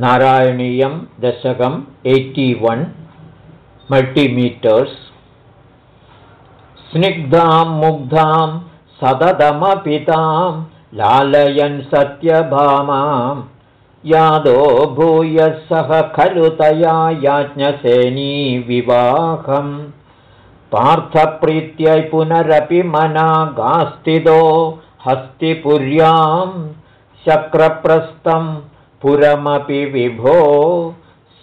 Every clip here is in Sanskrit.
नारायणीयं दशकम् एय्टि वन् मल्टिमीटर्स्। स्निग्धां मुग्धां सततमपितां लालयन् सत्यभामां। यादो भूयः सह खलु तया याज्ञसेनी विवाहम्। पार्थप्रीत्यै पुनरपि मनागास्तिदो हस्तिपुर्यां शक्रप्रस्थं पुरमपि विभो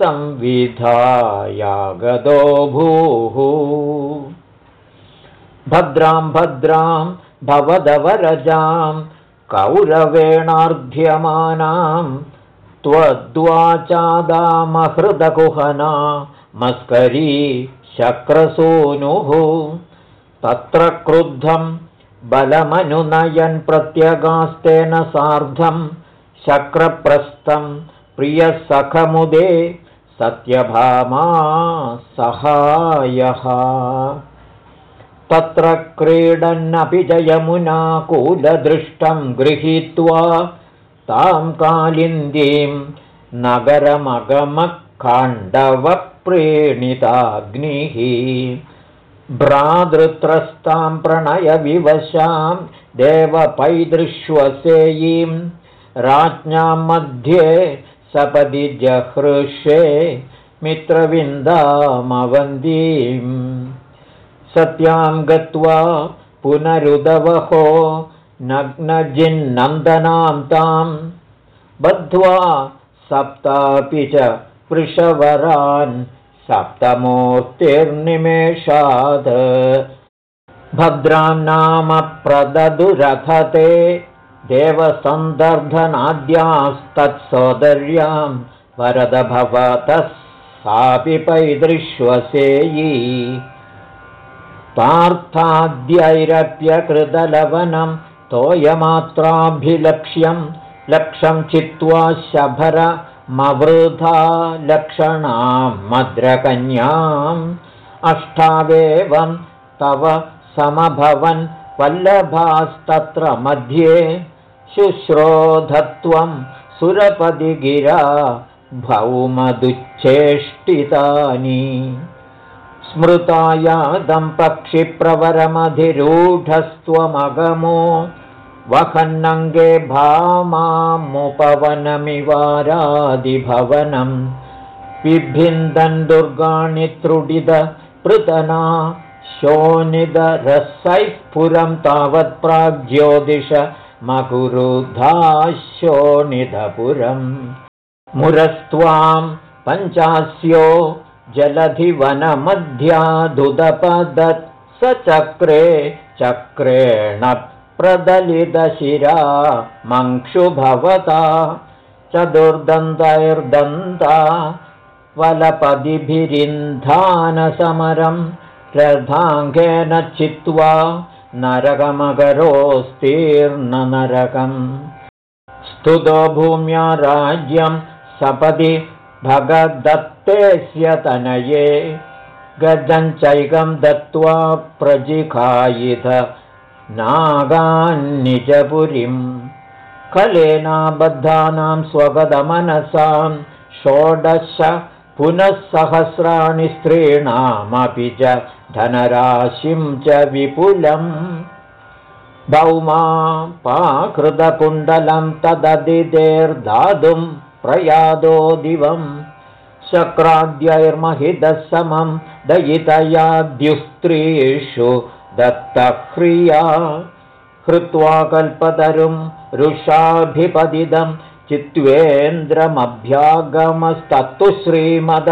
संविधायागदो भूः। भद्रां भद्रां भवदवरजां कौरवेणार्ध्यमानां त्वद्वाचादामहृदकुहना मस्करी शक्रसूनुः। तत्र क्रुद्धं बलमनुनयन् प्रत्यगास्तेन सार्धं शक्रप्रस्थं प्रियसखमुदे सत्यभामा सहायः। तत्र क्रीडन्नपि जयमुना कूलदृष्टं गृहीत्वा तां कालिन्दीं नगरमगमकाण्डवप्रेणिताग्निः। भ्रातृत्रस्तां प्रणयविवशां देवपैदृश्वसेयीं राज्ञां मध्ये सपदि जहृषे मित्रविन्दामवन्दीम्। सत्यां गत्वा पुनरुदवहो नग्नजिन्नन्दनां तां बद्ध्वा सप्तापि च वृषवरान् सप्तमूर्तिर्निमेषात्। भद्रां नाम प्रददुरथते देवसन्दर्धनाद्यास्तत्सोदर्यां वरदभवतः सापि पैदृश्वसेयी। पार्थाद्यैरप्यकृतलवनं तोयमात्राभिलक्ष्यं लक्षं चित्वा शभरमवृथा लक्षणां मद्रकन्याम् अष्टावेवं तव समभवन् वल्लभास्तत्र मध्ये शुश्रोधत्वं सुरपदिगिरा भौमदुच्छेष्टितानि। स्मृतायादं पक्षिप्रवरमधिरूढस्त्वमगमो वहन्नङ्गे भामामुपवनमिवारादिभवनं। बिभिन्दन् दुर्गाणि त्रुडिदपृतना शोनिदरसैः पुरं तावत्प्राग्ज्योतिष मकुरुधाशोनिधपुरं मुरस्त्वां पञ्चास्यो जलधिवनमध्यादुदपदत्। स चक्रे चक्रेण प्रदलितशिरा मङ्क्षुभवता। चतुर्दन्तैर्दन्ता वलपदिभिरिन्धानसमरं रथाङ्गेन चित्वा नरकमकरोस्तीर्णनरकम् स्तुतो भूम्या राज्यं सपदि भगदत्तेस्य तनये। गजञ्चैकं दत्त्वा प्रजिखायिध नागान्निजपुरीं कलेनाबद्धानां स्वगदमनसां षोडश पुनः सहस्राणि स्त्रीणामपि च धनराशिं च विपुलम् भौमा पाकृतकुण्डलं तददितेर्दातुं प्रयादो दिवं शक्राद्यैर्महितः समं दयितयाद्युस्त्रीषु दत्तह्रिया हृत्वा कल्पतरुं रुषाभिपदिदं चित्वेन्द्रमभ्यागमस्तत्तु श्रीमद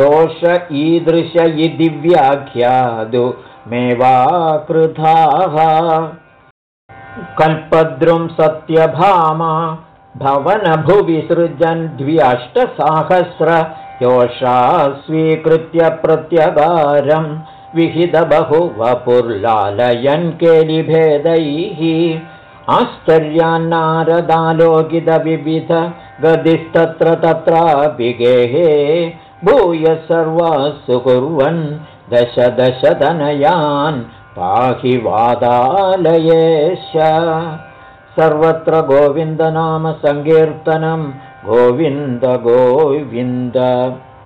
दोष ईदृश इति व्याख्यातु मे वा कृथाः कल्पद्रुं सत्यभामा भवनभुविसृजन् द्व्यष्टसाहस्र योषा स्वीकृत्य प्रत्यगारं विहितबहुवपुर्लालयन् केलिभेदैः आश्चर्यान्नारदालोकितविविध गदिस्तत्र तत्रापि गेहे भूय सर्वासु कुर्वन् दश दशतनयान् पाहि वादालयेश। सर्वत्र गोविन्दनामसङ्कीर्तनं गोविन्द गोविन्द